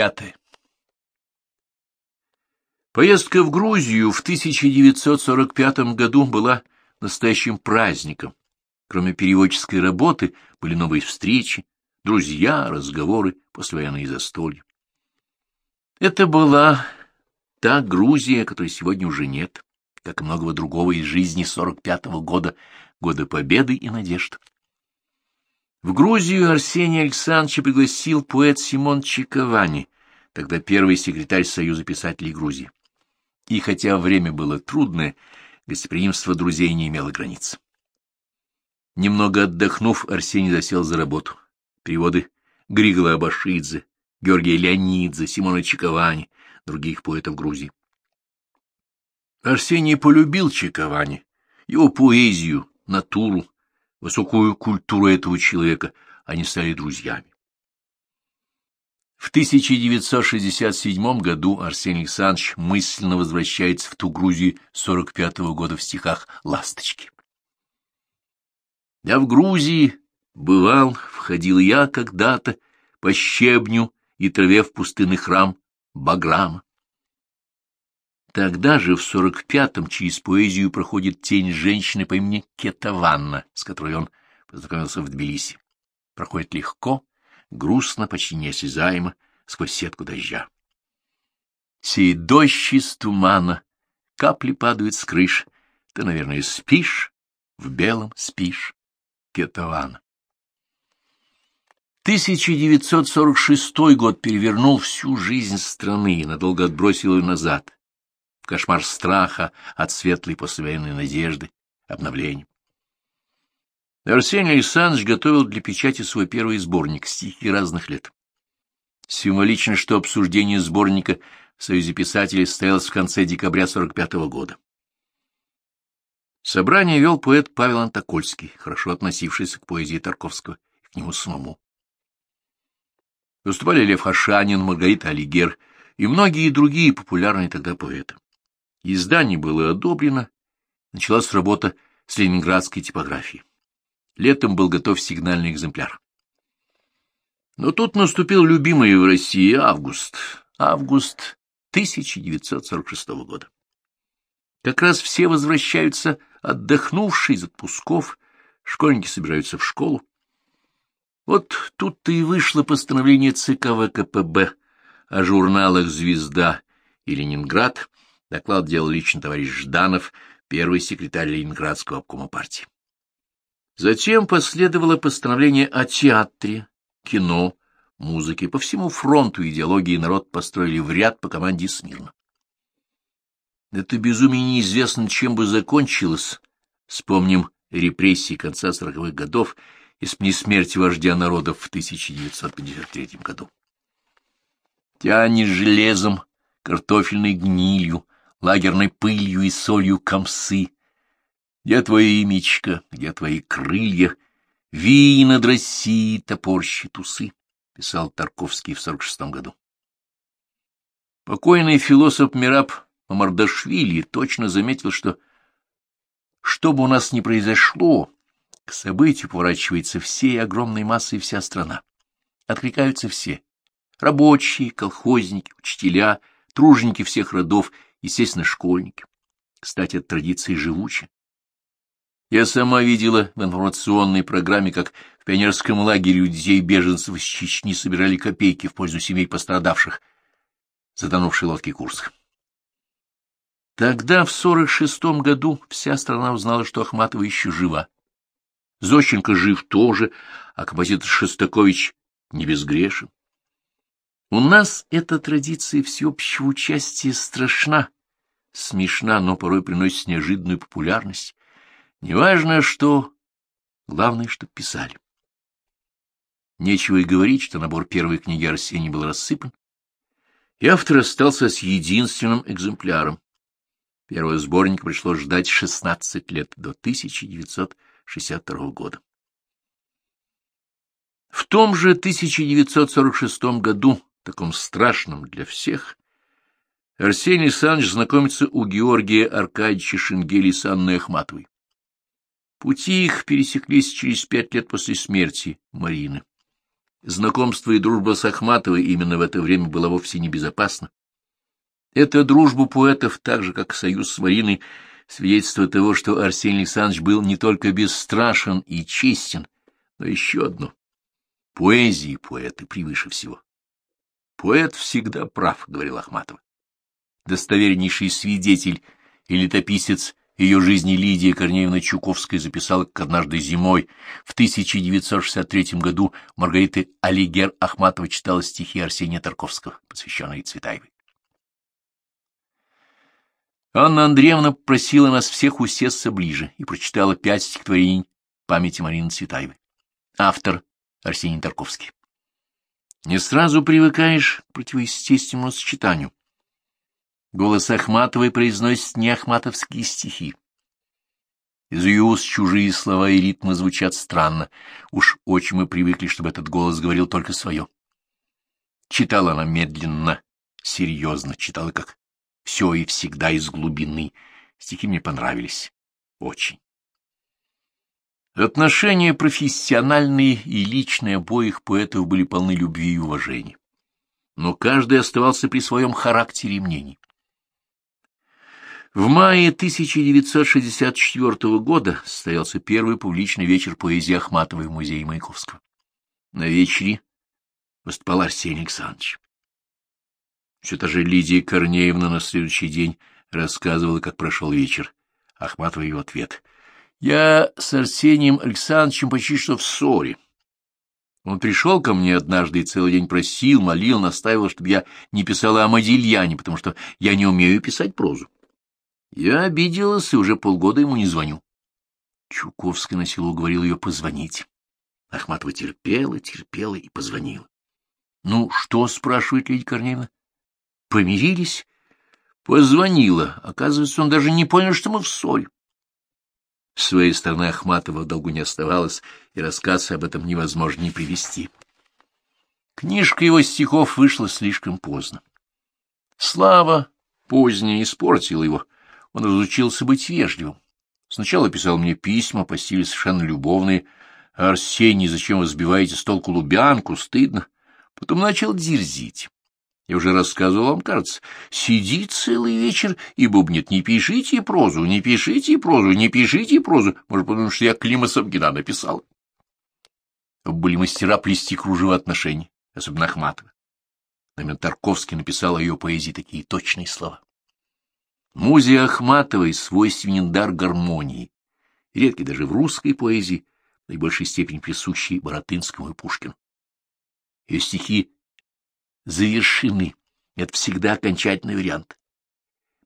Пятое. Поездка в Грузию в 1945 году была настоящим праздником. Кроме переводческой работы были новые встречи, друзья, разговоры, послевоенные застолья. Это была та Грузия, которой сегодня уже нет, как и многого другого из жизни 45-го года, года победы и надежд. В Грузию Арсений Александрович пригласил поэт Симон Чиковани, тогда первый секретарь Союза писателей Грузии. И хотя время было трудное, гостеприимство друзей не имело границ. Немного отдохнув, Арсений засел за работу. Переводы Григола Абашидзе, Георгия Леонидзе, Симона Чиковани, других поэтов Грузии. Арсений полюбил Чиковани, его поэзию, натуру, высокую культуру этого человека, они стали друзьями. В 1967 году Арсений Александрович мысленно возвращается в ту Грузию 45 -го года в стихах «Ласточки». Я в Грузии бывал, входил я когда-то по щебню и траве в пустынный храм Баграма. Тогда же, в сорок пятом, через поэзию проходит тень женщины по имени Кетаванна, с которой он познакомился в Тбилиси. Проходит легко, грустно, почти неосязаемо, сквозь сетку дождя. Сеет дождь из тумана, капли падают с крыш. Ты, наверное, спишь, в белом спишь. Кетавана. 1946 год перевернул всю жизнь страны и надолго отбросил ее назад кошмар страха от светлой послевоенной надежды, обновления. Арсений Александрович готовил для печати свой первый сборник «Стихи разных лет». Символично, что обсуждение сборника в Союзе писателей состоялось в конце декабря 45 -го года. Собрание вел поэт Павел Антокольский, хорошо относившийся к поэзии Тарковского и к нему самому. Выступали Лев Хашанин, Маргарита Алигер и многие другие популярные тогда поэты. Издание было одобрено, началась работа с ленинградской типографией. Летом был готов сигнальный экземпляр. Но тут наступил любимый в России август. Август 1946 года. Как раз все возвращаются отдохнувшие из отпусков, школьники собираются в школу. Вот тут-то и вышло постановление ЦК ВКПБ о журналах «Звезда» и «Ленинград», Доклад делал лично товарищ Жданов, первый секретарь Ленинградского обкома партии. Затем последовало постановление о театре, кино, музыке. По всему фронту идеологии народ построили в ряд по команде смирно. Это безумие неизвестно, чем бы закончилось. Вспомним репрессии конца сороковых годов, не смерть вождя народов в 1953 году. Тянешь железом, картофельной гнилью, лагерной пылью и солью комсы. Где твое имечко, где твои крылья? Ви над Россией топорщит усы, — писал Тарковский в сорок шестом году. Покойный философ Мираб Мамардашвили точно заметил, что что бы у нас ни произошло, к событию поворачивается всей огромной массой вся страна. Откликаются все — рабочие, колхозники, учителя, труженики всех родов естественно, школьники. Кстати, от традиции живучи. Я сама видела в информационной программе, как в пионерском лагере у детей-беженцев из Чечни собирали копейки в пользу семей пострадавших, затонувшей лодки Курск. Тогда, в сорок шестом году, вся страна узнала, что Ахматова еще жива. Зощенко жив тоже, а композитор Шостакович не безгрешен. У нас эта традиция всеобщего участия страшна, смешна, но порой приносит неожиданную популярность. Неважно, что, главное, что писали. Нечего и говорить, что набор первой книги Арсений был рассыпан, и автор остался с единственным экземпляром. Первого сборника пришлось ждать 16 лет, до 1962 года. В том же 1946 году таком страшном для всех, Арсений Александрович знакомится у Георгия Аркадьевича Шенгели с Анной Ахматовой. Пути их пересеклись через пять лет после смерти Марины. знакомство и дружба с Ахматовой именно в это время была вовсе не безопасна. Эта дружба поэтов, так же, как союз с Мариной, свидетельство того, что Арсений Александрович был не только бесстрашен и честен, но еще одно — поэзии поэты превыше всего. Поэт всегда прав, — говорил Ахматова. Достовернейший свидетель и летописец ее жизни Лидия Корнеевна Чуковская записала, как однажды зимой в 1963 году Маргарита Алигер Ахматова читала стихи Арсения Тарковского, посвященные Цветаевой. Анна Андреевна просила нас всех усесться ближе и прочитала пять стихотворений памяти Марины Цветаевой. Автор Арсений Тарковский. Не сразу привыкаешь к противоестественному сочетанию. Голос Ахматовой произносит не ахматовские стихи. Из ее уст чужие слова и ритмы звучат странно. Уж очень мы привыкли, чтобы этот голос говорил только свое. Читала она медленно, серьезно, читала как все и всегда из глубины. Стихи мне понравились. Очень. Отношения профессиональные и личные обоих поэтов были полны любви и уважения. Но каждый оставался при своем характере и мнении. В мае 1964 года состоялся первый публичный вечер поэзии Ахматовой в музее Маяковского. На вечере выступал Арсений Александрович. Все та же Лидия Корнеевна на следующий день рассказывала, как прошел вечер. Ахматова его ответ. «Я с Арсением Александровичем почти что в ссоре. Он пришел ко мне однажды и целый день просил, молил, настаивал, чтобы я не писала о Модильяне, потому что я не умею писать прозу. Я обиделась и уже полгода ему не звоню. Чуковская на силу уговорил ее позвонить. Ахматова терпела, терпела и позвонила. — Ну, что? — спрашивает Лидия Корнеевна. — Помирились? Позвонила. Оказывается, он даже не понял, что мы в ссоре. С своей стороны Ахматова долгу не оставалось, и рассказ об этом невозможно не привести. Книжка его стихов вышла слишком поздно. Слава поздняя испортила его — он разучился быть вежливым. Сначала писал мне письма по совершенно любовные. «Арсений, зачем вы сбиваете с толку лубянку? Стыдно». Потом начал дерзить. Я уже рассказывал вам, кажется, сидит целый вечер и бубнит. Не пишите прозу, не пишите прозу, не пишите прозу. Может, потому что я Клима Савгина написал. Были мастера плести кружево отношений, особенно Ахматова. Намен Тарковский написал о ее поэзии такие точные слова. Музе Ахматовой свойственен дар гармонии, редкий даже в русской поэзии, в наибольшей степени присущий Боротынскому и Пушкину. Ее стихи завершены, это всегда окончательный вариант.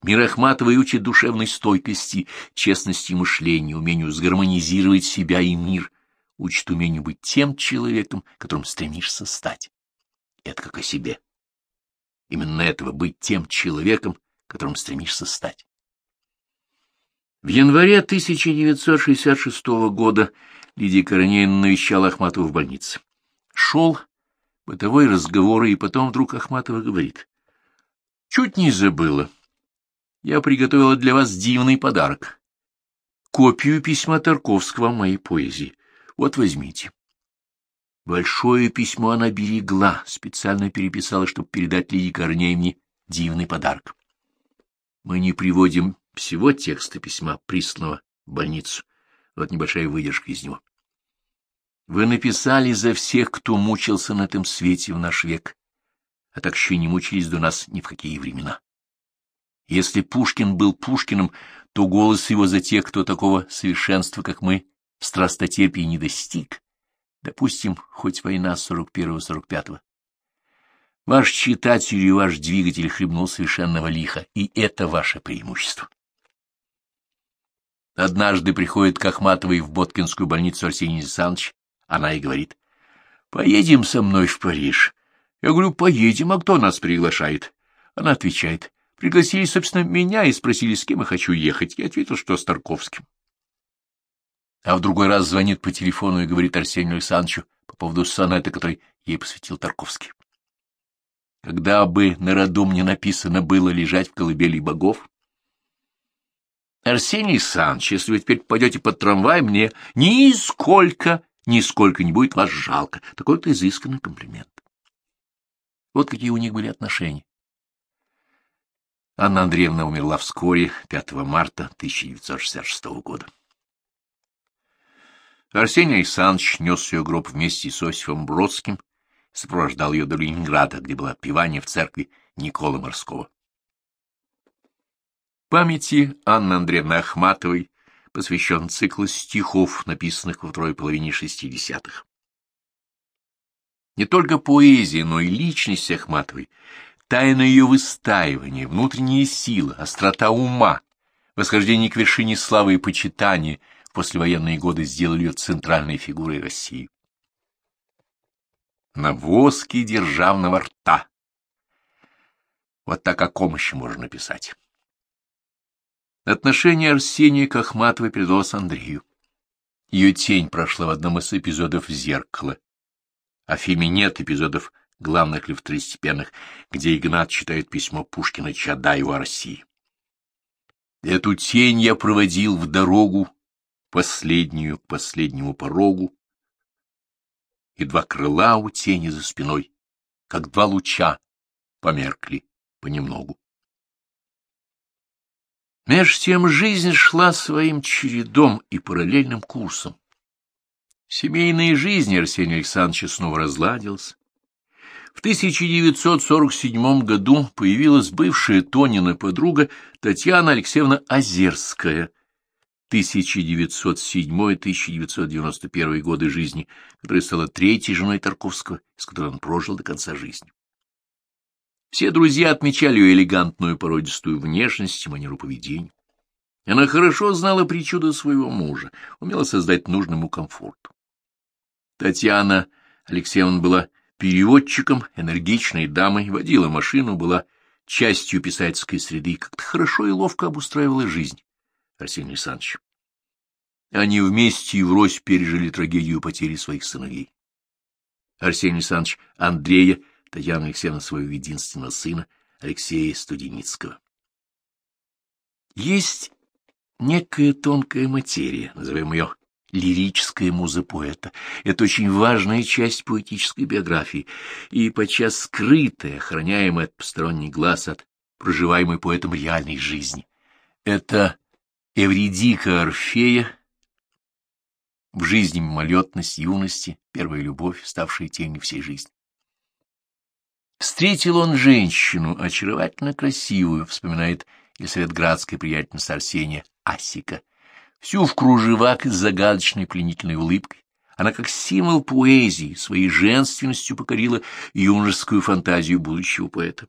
Мир Ахматовой учит душевной стойкости, честности мышления, умению сгармонизировать себя и мир, учит умению быть тем человеком, которым стремишься стать. Это как о себе. Именно этого быть тем человеком, которым стремишься стать. В январе 1966 года Лидия Корнеевна навещала Ахматову в больнице. Шел бытовой разговор, и потом вдруг Ахматова говорит. «Чуть не забыла. Я приготовила для вас дивный подарок. Копию письма Тарковского моей поэзии. Вот возьмите». Большое письмо она берегла, специально переписала, чтобы передать Лидии Корнеевне дивный подарок. Мы не приводим всего текста письма, присланного в больницу. Вот небольшая выдержка из него. Вы написали за всех, кто мучился на этом свете в наш век, а так еще не мучились до нас ни в какие времена. Если Пушкин был Пушкиным, то голос его за тех, кто такого совершенства, как мы, в страстотерпии не достиг. Допустим, хоть война 41-45-го. Ваш читатель и ваш двигатель хлебнул совершенного лиха, и это ваше преимущество. Однажды приходит к Ахматовой в Боткинскую больницу Арсений Александрович, она и говорит, «Поедем со мной в Париж». Я говорю, «Поедем, а кто нас приглашает?» Она отвечает, «Пригласили, собственно, меня и спросили, с кем я хочу ехать». Я ответил, что с Тарковским. А в другой раз звонит по телефону и говорит Арсению Александровичу по поводу сонета, который ей посвятил Тарковский. Когда бы на роду мне написано было лежать в колыбели богов? Арсений Санч, если вы теперь пойдете под трамвай, мне нисколько нисколько не будет вас жалко. Такой-то изысканный комплимент. Вот какие у них были отношения. Анна Андреевна умерла вскоре, 5 марта 1966 года. Арсений Александрович нес ее гроб вместе с Осифом Бродским сопровождал ее до Ленинграда, где было отпевание в церкви Николы Морского. Памяти Анны Андреевны Ахматовой посвящен цикл стихов, написанных во второй половине шестидесятых. Не только поэзия, но и личность Ахматовой, тайна ее выстаивания, внутренняя сила, острота ума, восхождение к вершине славы и почитания в послевоенные годы сделали ее центральной фигурой России. На воске державного рта. Вот так о комощи можно написать. Отношение Арсения к Ахматовой передалось Андрею. Ее тень прошла в одном из эпизодов «Зеркало». А в фильме нет эпизодов главных или второстепенных, где Игнат читает письмо Пушкина Чадаеву о России. Эту тень я проводил в дорогу, последнюю к последнему порогу, и два крыла у тени за спиной, как два луча, померкли понемногу. Меж тем жизнь шла своим чередом и параллельным курсом. Семейная жизнь Арсения Александровича снова разладилась. В 1947 году появилась бывшая Тонина подруга Татьяна Алексеевна Озерская, 1907-1991 годы жизни, которая стала третьей женой Тарковского, с которой он прожил до конца жизни. Все друзья отмечали ее элегантную породистую внешность и манеру поведения. Она хорошо знала причуды своего мужа, умела создать нужный ему комфорт. Татьяна Алексеевна была переводчиком, энергичной дамой, водила машину, была частью писательской среды и как-то хорошо и ловко обустраивала жизнь Арсения Александровича. Они вместе и врозь пережили трагедию потери своих сыновей. Арсений Александрович Андрея Татьяна Алексеевна своего единственного сына, Алексея Студеницкого. Есть некая тонкая материя, назовем ее лирическая муза поэта. Это очень важная часть поэтической биографии и подчас скрытая, охраняемая от посторонних глаз, от проживаемой поэтом реальной жизни. Это Эвридика Орфея, в жизни мимолетность юности, первая любовь, ставшая тенью всей жизни. Встретил он женщину, очаровательно красивую, вспоминает Елисаветградская приятельница Арсения Асика, всю в кружевах с загадочной пленительной улыбкой. Она как символ поэзии своей женственностью покорила юношескую фантазию будущего поэта.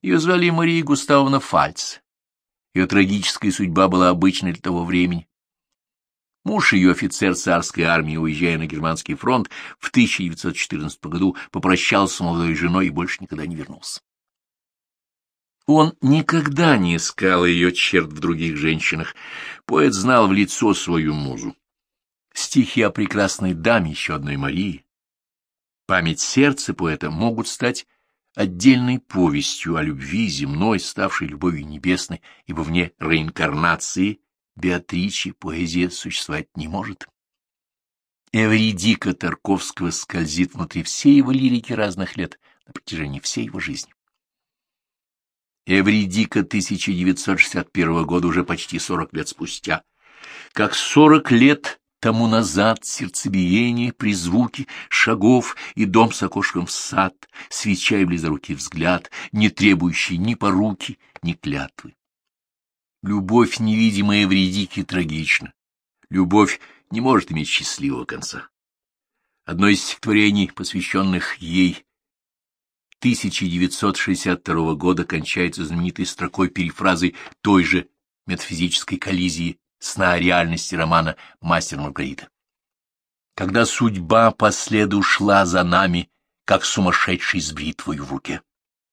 Ее звали Мария Густавовна Фальц. Ее трагическая судьба была обычной для того времени. Муж ее, офицер царской армии, уезжая на германский фронт, в 1914 году попрощался с молодой женой и больше никогда не вернулся. Он никогда не искал ее черт в других женщинах. Поэт знал в лицо свою музу. Стихи о прекрасной даме еще одной Марии. Память сердца поэта могут стать отдельной повестью о любви земной, ставшей любовью небесной, ибо вне реинкарнации Беатриче поэзия существовать не может. Эвридика Тарковского скользит внутри всей его лирики разных лет на протяжении всей его жизни. Эвридика 1961 года уже почти 40 лет спустя. Как 40 лет тому назад сердцебиение при звуке шагов и дом с окошком в сад, свеча и близорукий взгляд, не требующий ни поруки, ни клятвы. Любовь, невидимая в Редике, трагична. Любовь не может иметь счастливого конца. Одно из стихотворений, посвященных ей, 1962 года кончается знаменитой строкой перефразой той же метафизической коллизии сна реальности романа «Мастер Маргарита». Когда судьба по следу шла за нами, как сумасшедший с бритвой в руке.